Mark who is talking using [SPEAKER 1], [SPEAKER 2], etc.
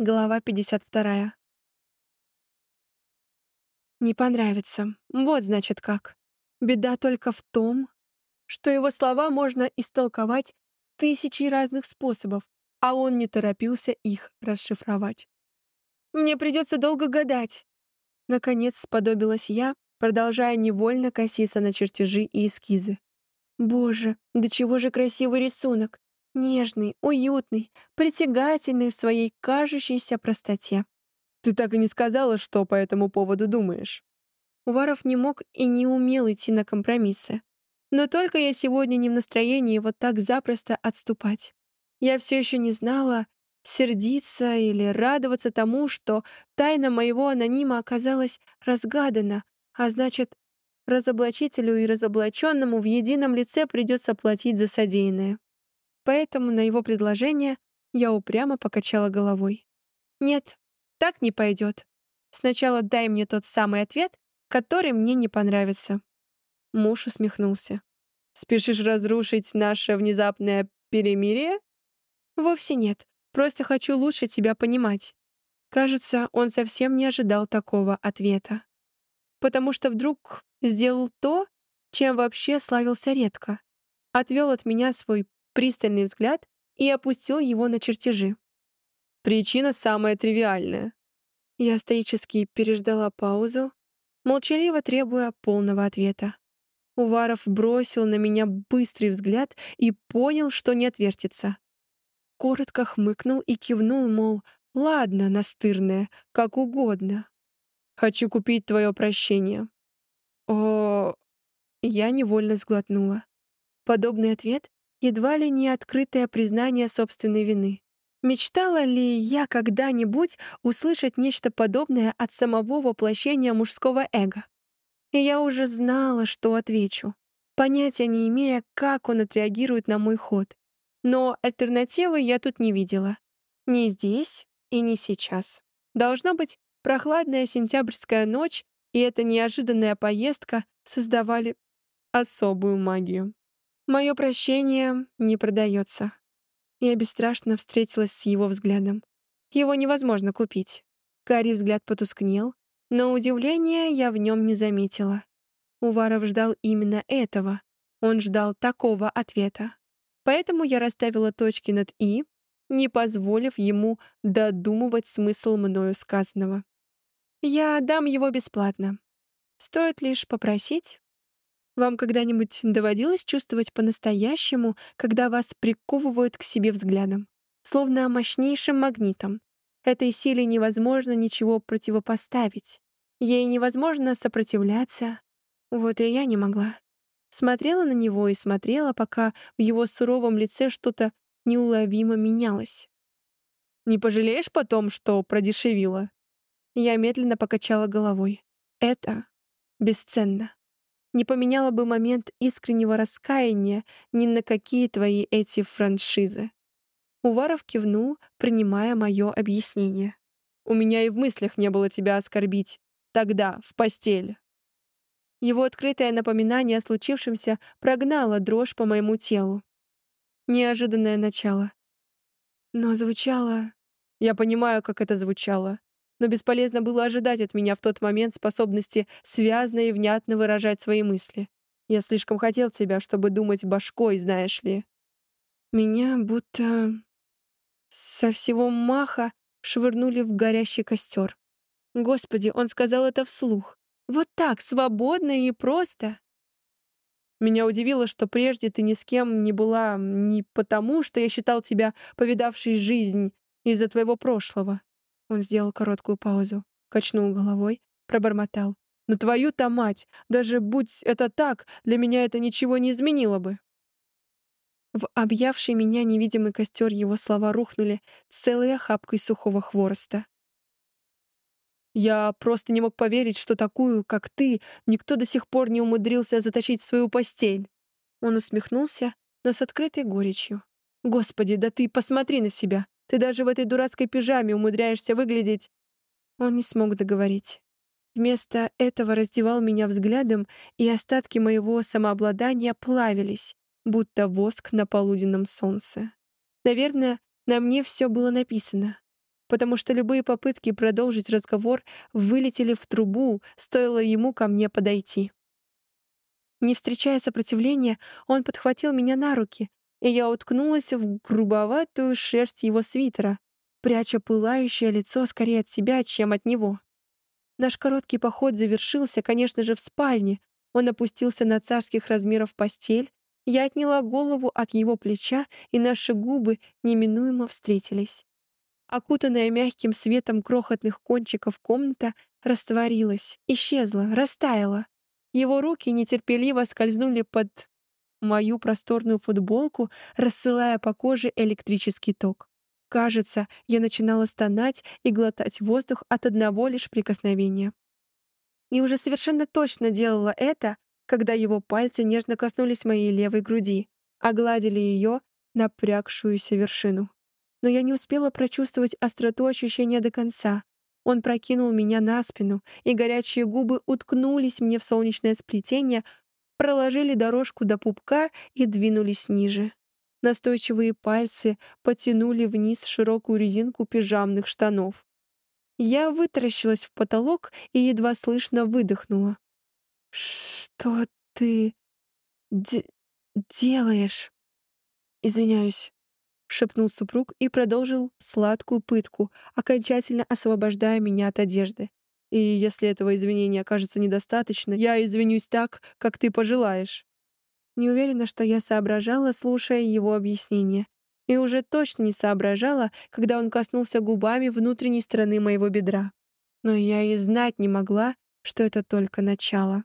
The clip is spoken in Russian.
[SPEAKER 1] Глава 52. Не понравится. Вот значит как. Беда только в том, что его слова можно истолковать тысячи разных способов, а он не торопился их расшифровать. Мне придется долго гадать. Наконец сподобилась я, продолжая невольно коситься на чертежи и эскизы. Боже, да чего же красивый рисунок! Нежный, уютный, притягательный в своей кажущейся простоте.
[SPEAKER 2] Ты так и не сказала, что по этому поводу думаешь.
[SPEAKER 1] Уваров не мог и не умел идти на компромиссы. Но только я сегодня не в настроении вот так запросто отступать. Я все еще не знала, сердиться или радоваться тому, что тайна моего анонима оказалась разгадана, а значит, разоблачителю и разоблаченному в едином лице придется платить за содеянное. Поэтому на его предложение я упрямо покачала головой. «Нет, так не пойдет. Сначала дай мне тот самый ответ, который мне не понравится». Муж усмехнулся.
[SPEAKER 2] «Спешишь разрушить наше внезапное перемирие?»
[SPEAKER 1] «Вовсе нет. Просто хочу лучше тебя понимать». Кажется, он совсем не ожидал такого ответа. Потому что вдруг сделал то, чем вообще славился редко. Отвел от меня свой пристальный взгляд и опустил его на чертежи.
[SPEAKER 2] Причина самая тривиальная.
[SPEAKER 1] Я стоически переждала паузу, молчаливо требуя полного ответа. Уваров бросил на меня быстрый взгляд и понял, что не отвертится. Коротко хмыкнул и кивнул, мол, ладно, настырная, как угодно.
[SPEAKER 2] «Хочу купить твое прощение».
[SPEAKER 1] О, я невольно сглотнула. Подобный ответ едва ли не открытое признание собственной вины. Мечтала ли я когда-нибудь услышать нечто подобное от самого воплощения мужского эго? И я уже знала, что отвечу, понятия не имея, как он отреагирует на мой ход. Но альтернативы я тут не видела. Ни здесь и не сейчас. Должно быть, прохладная сентябрьская ночь и эта неожиданная поездка создавали особую магию. Мое прощение не продается. Я бесстрашно встретилась с его взглядом. Его невозможно купить. Карий взгляд потускнел, но удивления я в нем не заметила. Уваров ждал именно этого. Он ждал такого ответа. Поэтому я расставила точки над «и», не позволив ему додумывать смысл мною сказанного. Я дам его бесплатно. Стоит лишь попросить вам когда-нибудь доводилось чувствовать по-настоящему, когда вас приковывают к себе взглядом? Словно мощнейшим магнитом. Этой силе невозможно ничего противопоставить. Ей невозможно сопротивляться. Вот и я не могла. Смотрела на него и смотрела, пока в его суровом лице что-то неуловимо менялось.
[SPEAKER 2] «Не пожалеешь потом, что продешевила?»
[SPEAKER 1] Я медленно покачала головой. «Это бесценно не поменяла бы момент искреннего раскаяния ни на какие твои эти франшизы. Уваров кивнул, принимая мое объяснение.
[SPEAKER 2] «У меня и в мыслях не было тебя оскорбить. Тогда, в постели».
[SPEAKER 1] Его открытое напоминание о случившемся прогнало дрожь по моему телу. Неожиданное начало. Но звучало...
[SPEAKER 2] Я понимаю, как это звучало но бесполезно было ожидать от меня в тот момент способности связно и внятно выражать свои мысли. Я слишком хотел тебя, чтобы думать башкой, знаешь ли.
[SPEAKER 1] Меня будто со всего маха швырнули в горящий костер. Господи, он сказал это вслух. Вот так, свободно и просто.
[SPEAKER 2] Меня удивило, что прежде ты ни с кем не была не потому, что я считал тебя повидавшей жизнь из-за твоего прошлого.
[SPEAKER 1] Он сделал короткую паузу, качнул головой, пробормотал.
[SPEAKER 2] «Но твою-то мать! Даже будь это так, для меня это ничего не изменило бы!»
[SPEAKER 1] В объявший меня невидимый костер его слова рухнули целой охапкой сухого хвороста.
[SPEAKER 2] «Я просто не мог поверить, что такую, как ты, никто до сих пор не умудрился затащить в свою постель!»
[SPEAKER 1] Он усмехнулся, но с открытой горечью.
[SPEAKER 2] «Господи, да ты посмотри на себя! Ты даже в этой дурацкой пижаме умудряешься выглядеть...»
[SPEAKER 1] Он не смог договорить. Вместо этого раздевал меня взглядом, и остатки моего самообладания плавились, будто воск на полуденном солнце. Наверное, на мне все было написано. потому что любые попытки продолжить разговор вылетели в трубу, стоило ему ко мне подойти. Не встречая сопротивления, он подхватил меня на руки, и я уткнулась в грубоватую шерсть его свитера, пряча пылающее лицо скорее от себя, чем от него. Наш короткий поход завершился, конечно же, в спальне. Он опустился на царских размеров постель, я отняла голову от его плеча, и наши губы неминуемо встретились. Окутанная мягким светом крохотных кончиков комната растворилась, исчезла, растаяла. Его руки нетерпеливо скользнули под мою просторную футболку, рассылая по коже электрический ток. Кажется, я начинала стонать и глотать воздух от одного лишь прикосновения. И уже совершенно точно делала это, когда его пальцы нежно коснулись моей левой груди, огладили ее напрягшуюся вершину. Но я не успела прочувствовать остроту ощущения до конца. Он прокинул меня на спину, и горячие губы уткнулись мне в солнечное сплетение, проложили дорожку до пупка и двинулись ниже. Настойчивые пальцы потянули вниз широкую резинку пижамных штанов. Я вытаращилась в потолок и едва слышно выдохнула. «Что ты де делаешь?» «Извиняюсь», — шепнул супруг и продолжил сладкую пытку, окончательно освобождая меня от одежды. «И если этого извинения окажется недостаточно, я извинюсь так, как ты пожелаешь». Не уверена, что я соображала, слушая его объяснение. И уже точно не соображала, когда он коснулся губами внутренней стороны моего бедра. Но я и знать не могла, что это только начало.